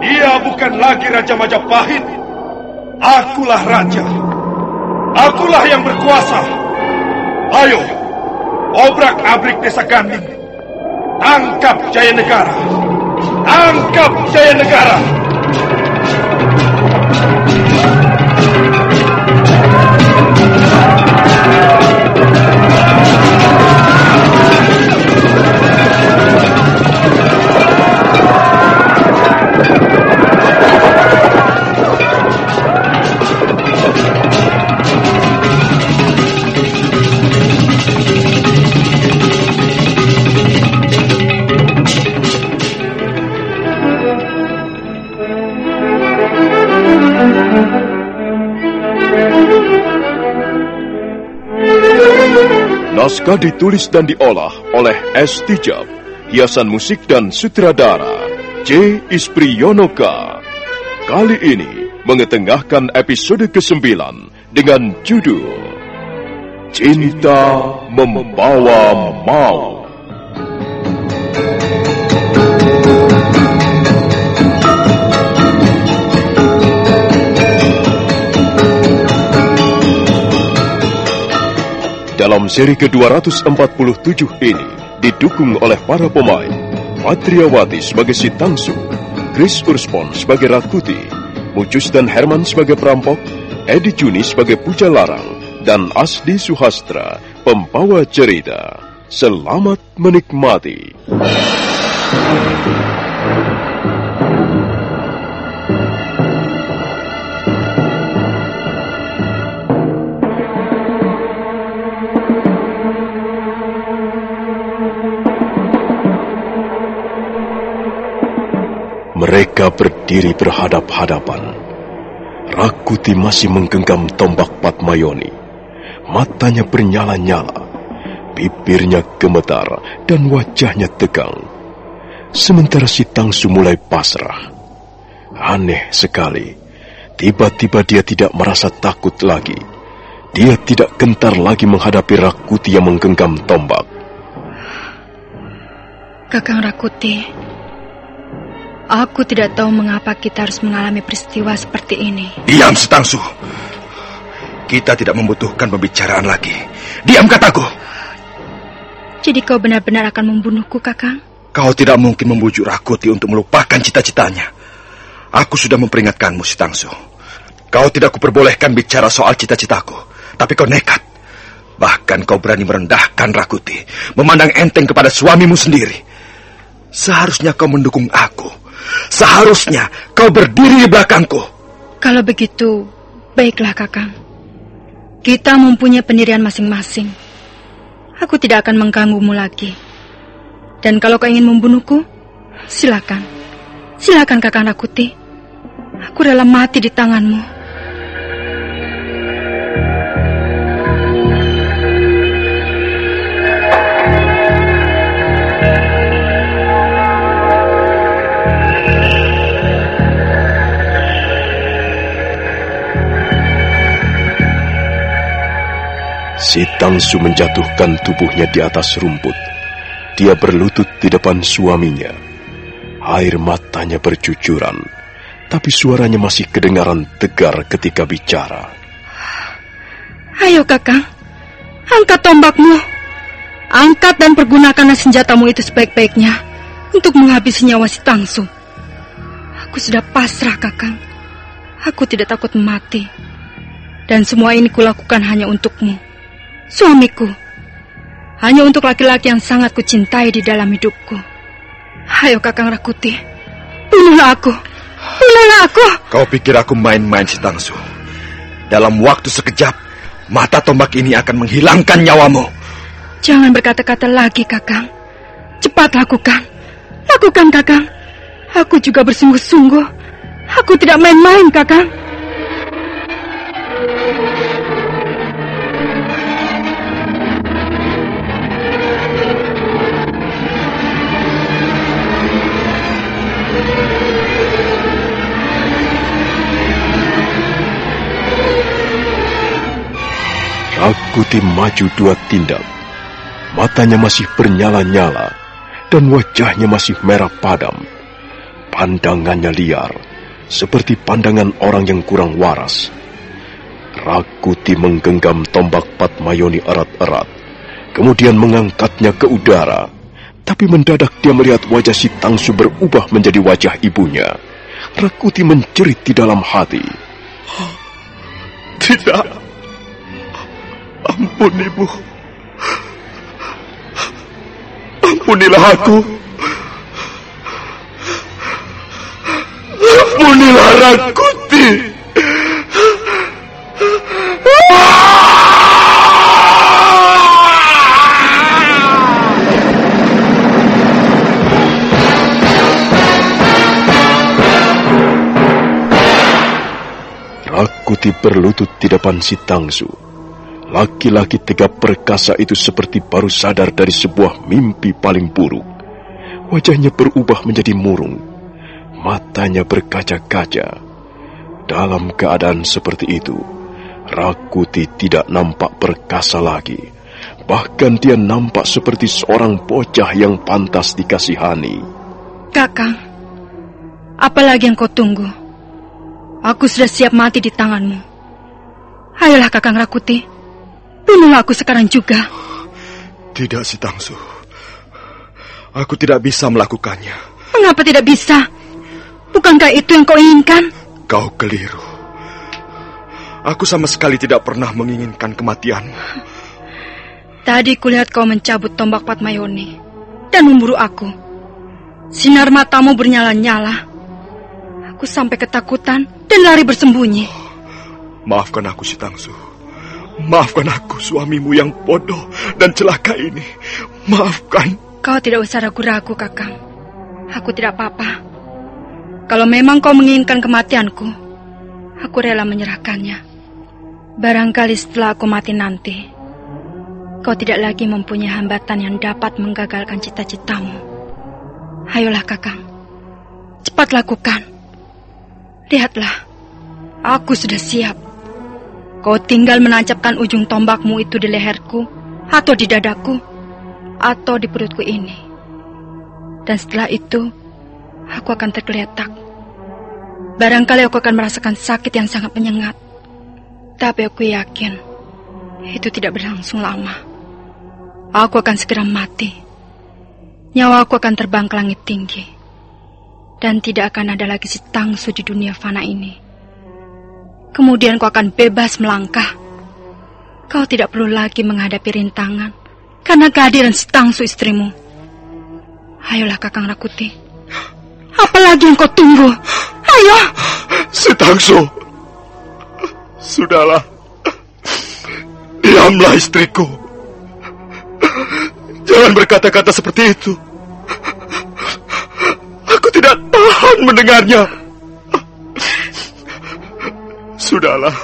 Dia bukan lagi Raja Majapahit. Akulah raja. Akulah yang berkuasa. Ayo, obrak-abrik desa Ganding. Tangkap Jaya Negara. Tangkap Jaya Negara. Naskah ditulis dan diolah oleh S. Tijab, hiasan musik dan sutradara J. Ispriyonoka. Kali ini mengetengahkan episode ke-9 dengan judul Cinta Membawa Maut. Dalam seri ke-247 ini didukung oleh para pemain Patriawati sebagai si Tangsu, Chris Urspon sebagai Rakuti, Mucus dan Herman sebagai perampok, Edi Juni sebagai puja larang, dan Asdi Suhastra, pembawa cerita. Selamat menikmati. Mereka berdiri berhadap-hadapan. Rakuti masih menggenggam tombak Patmayoni. Matanya bernyala-nyala. Bibirnya gemetar dan wajahnya tegang. Sementara si Tangsu mulai pasrah. Aneh sekali. Tiba-tiba dia tidak merasa takut lagi. Dia tidak gentar lagi menghadapi Rakuti yang menggenggam tombak. Kakang Rakuti, aku tidak tahu mengapa kita harus mengalami peristiwa seperti ini. Diam, Setangsu. Kita tidak membutuhkan pembicaraan lagi. Diam kataku. Jadi kau benar-benar akan membunuhku, Kakang? Kau tidak mungkin membujuk Rakuti untuk melupakan cita-citanya. Aku sudah memperingatkanmu, Sitangsu. Kau tidak kuperbolehkan bicara soal cita-citaku. Tapi kau nekat. Bahkan kau berani merendahkan Rakuti. Memandang enteng kepada suamimu sendiri. Seharusnya kau mendukung aku. Seharusnya kau berdiri di belakangku. Kalau begitu, baiklah, Kakang. Kita mempunyai pendirian masing-masing. Aku tidak akan mengganggumu lagi. Dan kalau kau ingin membunuhku, silakan. Silakan Kakang Rakuti. Aku rela mati di tanganmu. Si Tangsu menjatuhkan tubuhnya di atas rumput. Dia berlutut di depan suaminya. Air matanya bercucuran, tapi suaranya masih kedengaran tegar ketika bicara. Ayo kakang, angkat tombakmu. Angkat dan pergunakanlah senjatamu itu sebaik-baiknya untuk menghabisi nyawa si Tangsu. Aku sudah pasrah kakang. Aku tidak takut mati. Dan semua ini kulakukan hanya untukmu. Suamiku. Hanya untuk laki-laki yang sangat kucintai di dalam hidupku. Ayo Kakang Rakuti. Bunuhlah aku. Bunuhlah aku. Kau pikir aku main-main si Tangsu? Dalam waktu sekejap, mata tombak ini akan menghilangkan nyawamu. Jangan berkata-kata lagi, Kakang. Cepat lakukan. Lakukan, Kakang. Aku juga bersungguh-sungguh. Aku tidak main-main, Kakang. Rakuti maju dua tindak. Matanya masih bernyala-nyala dan wajahnya masih merah padam. Pandangannya liar, seperti pandangan orang yang kurang waras. Rakuti menggenggam tombak Patmayoni erat-erat, kemudian mengangkatnya ke udara. Tapi mendadak dia melihat wajah si Tangsu berubah menjadi wajah ibunya. Rakuti menjerit di dalam hati. Tidak. Ampun ibu. Ampunilah aku. Ampunilah Rakuti. Rakuti berlutut di depan si Tangsu. Laki-laki tegap perkasa itu seperti baru sadar dari sebuah mimpi paling buruk. Wajahnya berubah menjadi murung. Matanya berkaca-kaca. Dalam keadaan seperti itu, Rakuti tidak nampak perkasa lagi. Bahkan dia nampak seperti seorang bocah yang pantas dikasihani. Kakang, apalagi yang kau tunggu? Aku sudah siap mati di tanganmu. Ayolah Kakang Rakuti. Bunuhlah aku sekarang juga. Tidak, si Tangsu. Aku tidak bisa melakukannya. Mengapa tidak bisa? Bukankah itu yang kau inginkan? Kau keliru. Aku sama sekali tidak pernah menginginkan kematianmu. Tadi kulihat kau mencabut tombak Patmayoni dan memburu aku. Sinar matamu bernyala-nyala. Aku sampai ketakutan dan lari bersembunyi. Maafkan aku, si Tangsu. Maafkan aku suamimu yang bodoh dan celaka ini. Maafkan. Kau tidak usah ragu-ragu, Kakang. Aku tidak apa-apa. Kalau memang kau menginginkan kematianku, aku rela menyerahkannya. Barangkali setelah aku mati nanti, kau tidak lagi mempunyai hambatan yang dapat menggagalkan cita-citamu. Ayolah, Kakang. Cepat lakukan. Lihatlah, aku sudah siap. Kau tinggal menancapkan ujung tombakmu itu di leherku, atau di dadaku, atau di perutku ini. Dan setelah itu, aku akan tergeletak. Barangkali aku akan merasakan sakit yang sangat menyengat. Tapi aku yakin, itu tidak berlangsung lama. Aku akan segera mati. Nyawa aku akan terbang ke langit tinggi. Dan tidak akan ada lagi si tangsu di dunia fana ini. Kemudian kau akan bebas melangkah. Kau tidak perlu lagi menghadapi rintangan karena kehadiran setangsu istrimu. Ayolah Kakang Rakuti. Apalagi yang kau tunggu? Ayo. Setangsu. Sudahlah. Diamlah istriku. Jangan berkata-kata seperti itu. Aku tidak tahan mendengarnya. Sudahlah,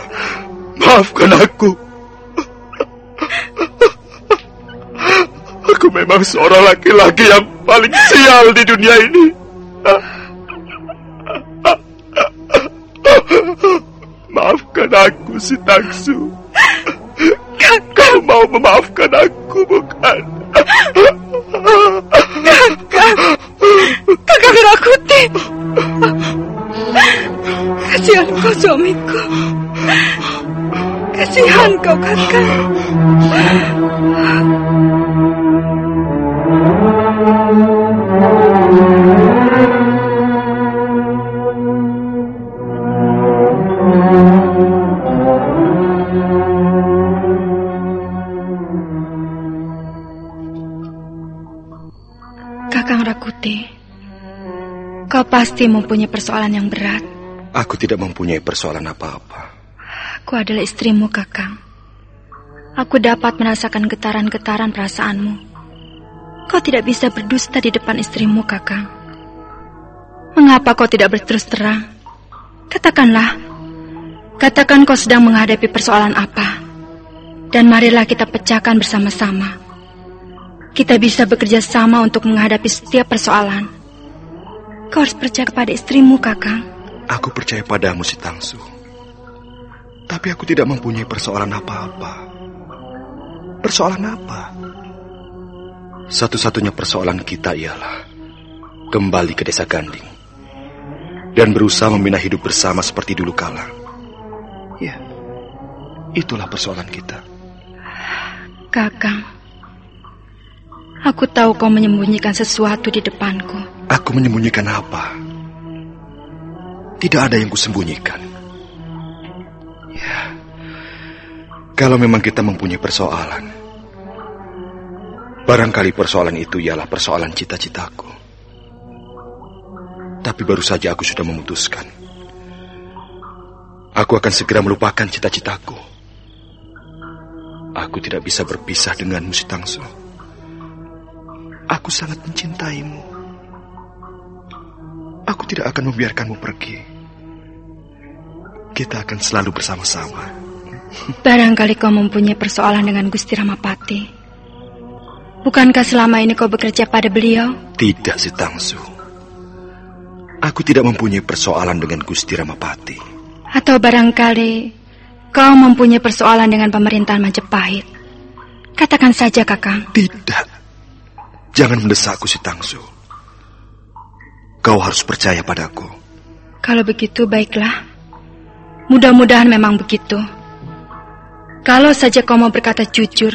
maafkan aku. Aku memang seorang laki-laki yang paling sial di dunia ini. Maafkan aku, si Taksu. Kau mau memaafkan aku, bukan? Kakak, kakak Rakuti. Kasihan kau suamiku. Kasihan kau kakak. Kakang Rakuti, kau pasti mempunyai persoalan yang berat. Aku tidak mempunyai persoalan apa-apa. Aku adalah istrimu, Kakang. Aku dapat merasakan getaran-getaran perasaanmu. Kau tidak bisa berdusta di depan istrimu, Kakang. Mengapa kau tidak berterus terang? Katakanlah. Katakan kau sedang menghadapi persoalan apa. Dan marilah kita pecahkan bersama-sama. Kita bisa bekerja sama untuk menghadapi setiap persoalan. Kau harus percaya kepada istrimu, Kakang. Aku percaya padamu, si Tangsu. Tapi aku tidak mempunyai persoalan apa-apa. Persoalan apa? Satu-satunya persoalan kita ialah kembali ke desa Ganding dan berusaha membina hidup bersama seperti dulu kala. Ya, itulah persoalan kita. Kakang, aku tahu kau menyembunyikan sesuatu di depanku. Aku menyembunyikan apa? Tidak ada yang kusembunyikan. Ya, kalau memang kita mempunyai persoalan, barangkali persoalan itu ialah persoalan cita-citaku. Tapi baru saja aku sudah memutuskan. Aku akan segera melupakan cita-citaku. Aku tidak bisa berpisah denganmu, si Tangsu. Aku sangat mencintaimu. Aku tidak akan membiarkanmu pergi. Kita akan selalu bersama-sama. Barangkali kau mempunyai persoalan dengan Gusti Ramapati. Bukankah selama ini kau bekerja pada beliau? Tidak, si Tangsu. Aku tidak mempunyai persoalan dengan Gusti Ramapati. Atau barangkali kau mempunyai persoalan dengan pemerintahan Majapahit. Katakan saja, Kakang. Tidak. Jangan mendesakku, si Tangsu. Kau harus percaya padaku. Kalau begitu, baiklah. Mudah-mudahan memang begitu. Kalau saja kau mau berkata jujur,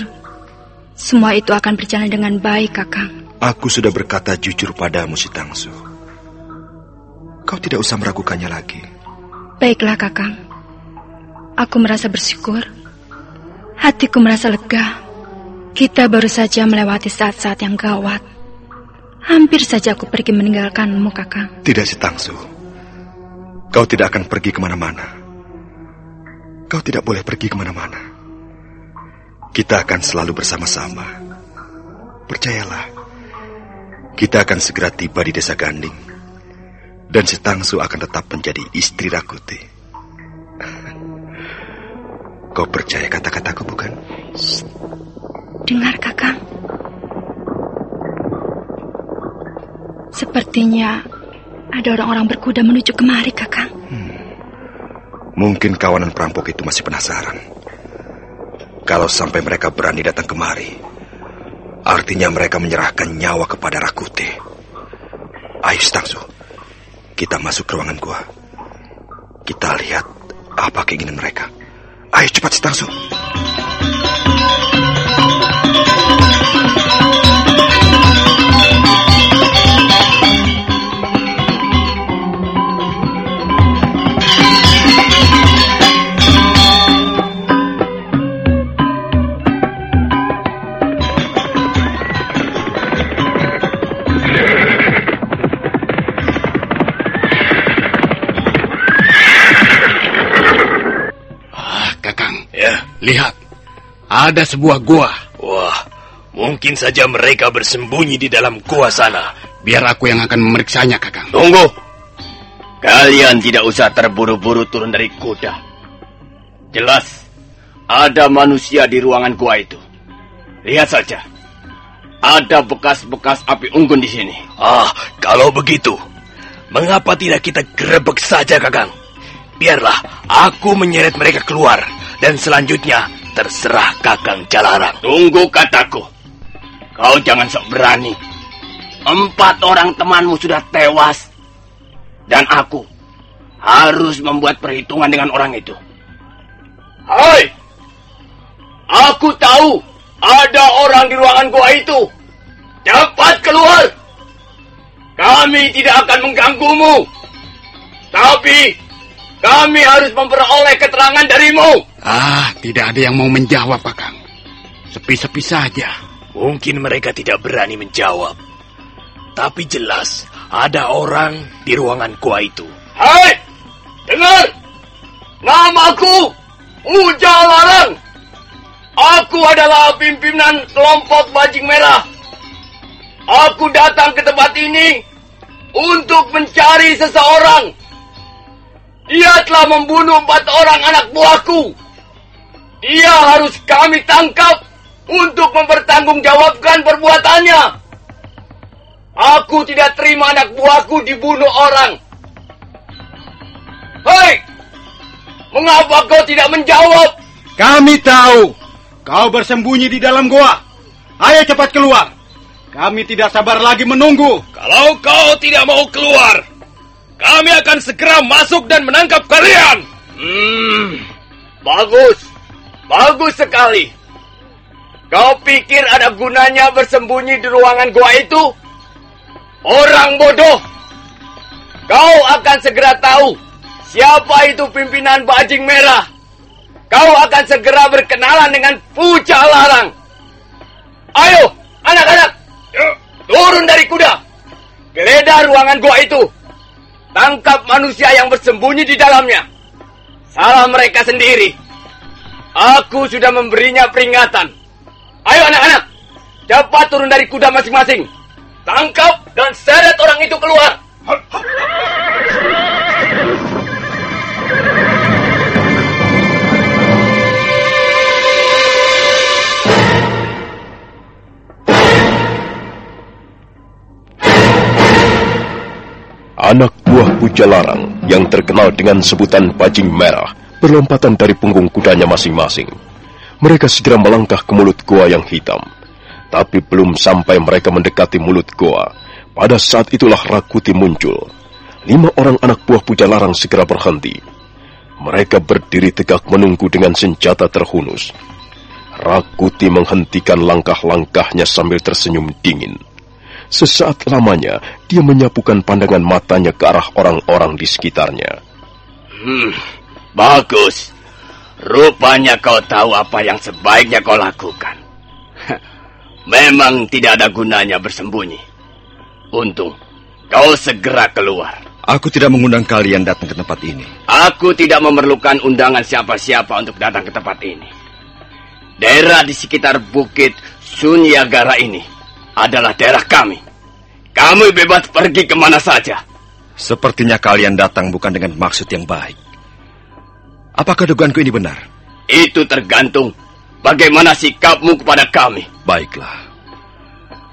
semua itu akan berjalan dengan baik, Kakang. Aku sudah berkata jujur padamu, si Tangsu. Kau tidak usah meragukannya lagi. Baiklah, Kakang. Aku merasa bersyukur. Hatiku merasa lega. Kita baru saja melewati saat-saat yang gawat. Hampir saja aku pergi meninggalkanmu, Kakang. Tidak, si Tangsu. Kau tidak akan pergi ke mana-mana. Kau tidak boleh pergi ke mana-mana. Kita akan selalu bersama-sama. Percayalah. Kita akan segera tiba di desa Ganding. Dan si Tangsu akan tetap menjadi istri Rakuti. Kau percaya kata-kataku bukan? Dengar, Kakang. Sepertinya ada orang-orang berkuda menuju kemari, Kakang. Mungkin kawanan perampok itu masih penasaran. Kalau sampai mereka berani datang kemari, artinya mereka menyerahkan nyawa kepada Rakuti. Ayo, Stangsu. Kita masuk ke ruangan gua. Kita lihat apa keinginan mereka. Ayo cepat, Stangsu. Ah, lihat. Ada sebuah gua. wah, mungkin saja mereka bersembunyi di dalam gua sana. Biar aku yang akan memeriksanya, Kakang. Tunggu, Kalian tidak usah terburu-buru turun dari kuda. Jelas, ada manusia di ruangan gua itu. Lihat saja. Ada bekas-bekas api unggun di sini. Ah, kalau begitu, mengapa tidak kita gerebek saja, Kakang? Biarlah aku menyeret mereka keluar dan selanjutnya terserah Kakang Jalarang. Tunggu kataku. Kau jangan sok berani. Empat orang temanmu sudah tewas. Dan aku harus membuat perhitungan dengan orang itu. Hai! Aku tahu ada orang di ruangan gua itu. Cepat keluar. Kami tidak akan mengganggumu. Tapi kami harus memperoleh keterangan darimu. Ah, tidak ada yang mau menjawab, Kakang. Sepi-sepi saja. Mungkin mereka tidak berani menjawab. Tapi jelas ada orang di ruangan gua itu. Hai! Dengar! Namaku Uja Larang. Aku adalah pimpinan kelompok bajing merah. Aku datang ke tempat ini untuk mencari seseorang. Dia telah membunuh empat orang anak buahku. Dia harus kami tangkap untuk mempertanggungjawabkan perbuatannya. Aku tidak terima anak buahku dibunuh orang. Hei! Mengapa kau tidak menjawab? Kami tahu kau bersembunyi di dalam goa. Ayo cepat keluar. Kami tidak sabar lagi menunggu. Kalau kau tidak mau keluar, kami akan segera masuk dan menangkap kalian. Hmm, bagus. Bagus sekali. Kau pikir ada gunanya bersembunyi di ruangan gua itu? Orang bodoh. Kau akan segera tahu siapa itu pimpinan bajing merah. Kau akan segera berkenalan dengan Puja Larang. Ayo, anak-anak. Turun dari kuda. Geledah ruangan gua itu. Tangkap manusia yang bersembunyi di dalamnya. Salah mereka sendiri. Aku sudah memberinya peringatan. Ayo anak-anak. Cepat turun dari kuda masing-masing. Tangkap dan seret orang itu keluar. Anak buah Pujalarang yang terkenal dengan sebutan bajing merah berlompatan dari punggung kudanya masing-masing. Mereka segera melangkah ke mulut goa yang hitam. Tapi belum sampai mereka mendekati mulut goa, pada saat itulah Rakuti muncul. Lima orang anak buah Pujalarang segera berhenti. Mereka berdiri tegak menunggu dengan senjata terhunus. Rakuti menghentikan langkah-langkahnya sambil tersenyum dingin. Sesaat lamanya, dia menyapukan pandangan matanya ke arah orang-orang di sekitarnya. Hmm, bagus. Rupanya kau tahu apa yang sebaiknya kau lakukan. Memang tidak ada gunanya bersembunyi. Untung kau segera keluar. Aku tidak mengundang kalian datang ke tempat ini. Aku tidak memerlukan undangan siapa-siapa untuk datang ke tempat ini. Daerah di sekitar Bukit Sunyagara ini adalah daerah kami. Kami bebas pergi ke mana saja. Sepertinya kalian datang bukan dengan maksud yang baik. Apakah dugaanku ini benar? Itu tergantung bagaimana sikapmu kepada kami. Baiklah.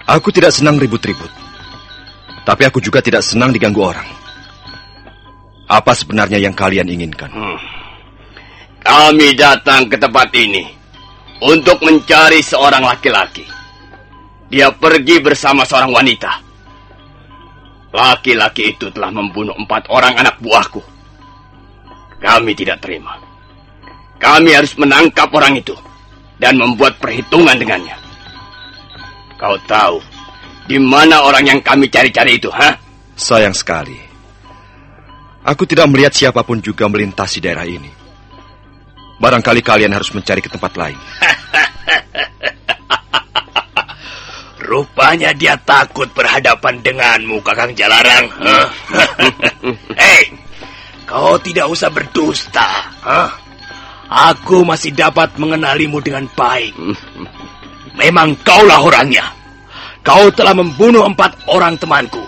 Aku tidak senang ribut-ribut. Tapi aku juga tidak senang diganggu orang. Apa sebenarnya yang kalian inginkan? Hmm. Kami datang ke tempat ini untuk mencari seorang laki-laki. Dia pergi bersama seorang wanita. Laki-laki itu telah membunuh empat orang anak buahku. Kami tidak terima. Kami harus menangkap orang itu dan membuat perhitungan dengannya. Kau tahu di mana orang yang kami cari-cari itu, ha? Sayang sekali. Aku tidak melihat siapa pun juga melintasi daerah ini. Barangkali kalian harus mencari ke tempat lain. Rupanya dia takut berhadapan denganmu, Kakang Jalarang. Hei, kau tidak usah berdusta. Huh? Aku masih dapat mengenalimu dengan baik. Memang kaulah orangnya. Kau telah membunuh empat orang temanku.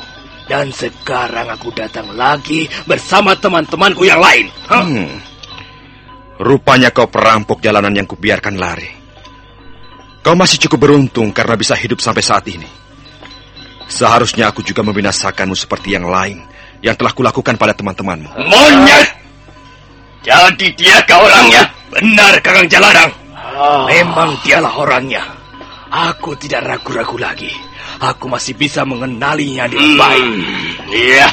Dan sekarang aku datang lagi bersama teman-temanku yang lain. Hmm. Rupanya kau perampok jalanan yang kubiarkan lari. Kau masih cukup beruntung karena bisa hidup sampai saat ini. Seharusnya aku juga membinasakanmu seperti yang lain yang telah kulakukan pada teman-temanmu. Monyet! Jadi dia kau orangnya? Benar, Kakang Jalarang. Memang dialah orangnya. Aku tidak ragu-ragu lagi. Aku masih bisa mengenalinya dengan baik. Iya.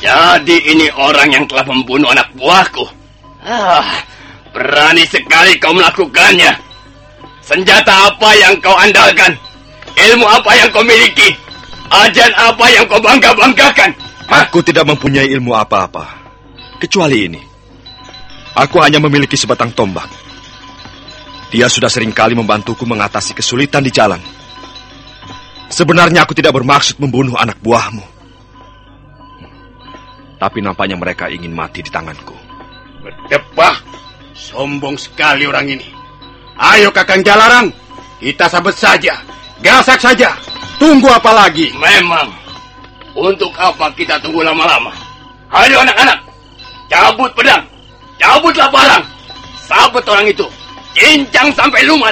Jadi ini orang yang telah membunuh anak buahku. Ah, berani sekali kau melakukannya. Senjata apa yang kau andalkan? Ilmu apa yang kau miliki? Ajan apa yang kau bangga-banggakan? Aku tidak mempunyai ilmu apa-apa. Kecuali ini. Aku hanya memiliki sebatang tombak. Dia sudah sering kali membantuku mengatasi kesulitan di jalan. Sebenarnya aku tidak bermaksud membunuh anak buahmu. Tapi nampaknya mereka ingin mati di tanganku. Berdebah. Sombong sekali orang ini. Ayo Kakang Jalarang, kita sabet saja. Gasak saja. Tunggu apa lagi? Memang. Untuk apa kita tunggu lama-lama? Ayo anak-anak, cabut pedang, cabutlah parang, sabet orang itu, cincang sampai lumat.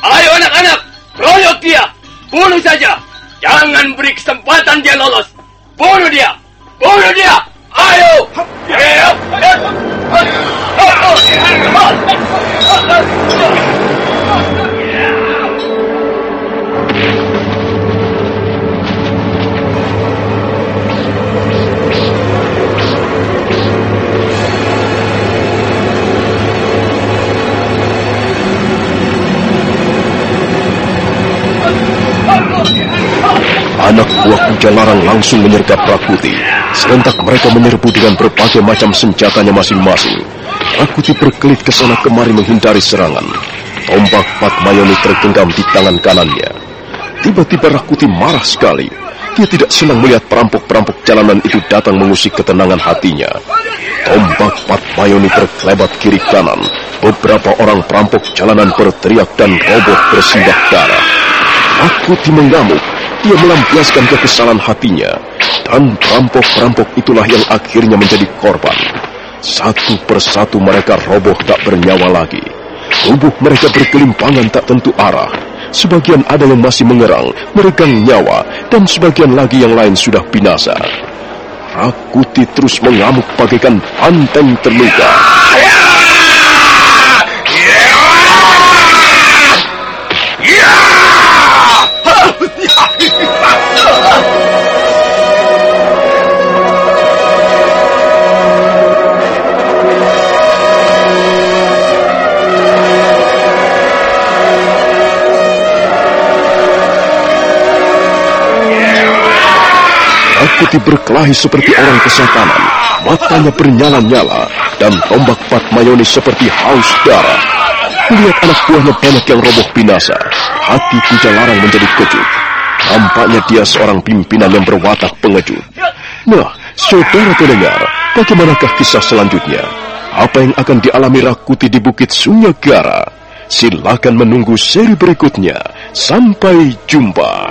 Ayo anak-anak, royok dia, bunuh saja. Jangan beri kesempatan dia lolos. Bunuh dia, bunuh dia. Ayo. Ayo. Anak Larang langsung menyergap Rakuti. Serentak mereka menyerbu dengan berbagai macam senjatanya masing-masing. Rakuti berkelit ke sana kemari menghindari serangan. Tombak Patmayoni tergenggam di tangan kanannya. Tiba-tiba Rakuti marah sekali. Dia tidak senang melihat perampok-perampok jalanan itu datang mengusik ketenangan hatinya. Tombak Patmayoni terkelebat kiri kanan. Beberapa orang perampok jalanan berteriak dan roboh bersimbah darah. Rakuti mengamuk. Dia melampiaskan kekesalan hatinya. Dan perampok-perampok itulah yang akhirnya menjadi korban. Satu persatu mereka roboh tak bernyawa lagi. Tubuh mereka berkelimpangan tak tentu arah. Sebagian ada yang masih mengerang, meregang nyawa, dan sebagian lagi yang lain sudah binasa. Rakuti terus mengamuk bagaikan banteng terluka. Rakuti berkelahi seperti orang kesatanan. Matanya bernyala-nyala dan tombak Patmayoni seperti haus darah. Melihat anak buahnya banyak yang roboh binasa, hati Puja Larang menjadi kejut. Tampaknya dia seorang pimpinan yang berwatak pengecut. Nah, saudara pendengar, bagaimanakah kisah selanjutnya? Apa yang akan dialami Rakuti di Bukit Sunyagara? Silakan menunggu seri berikutnya. Sampai jumpa.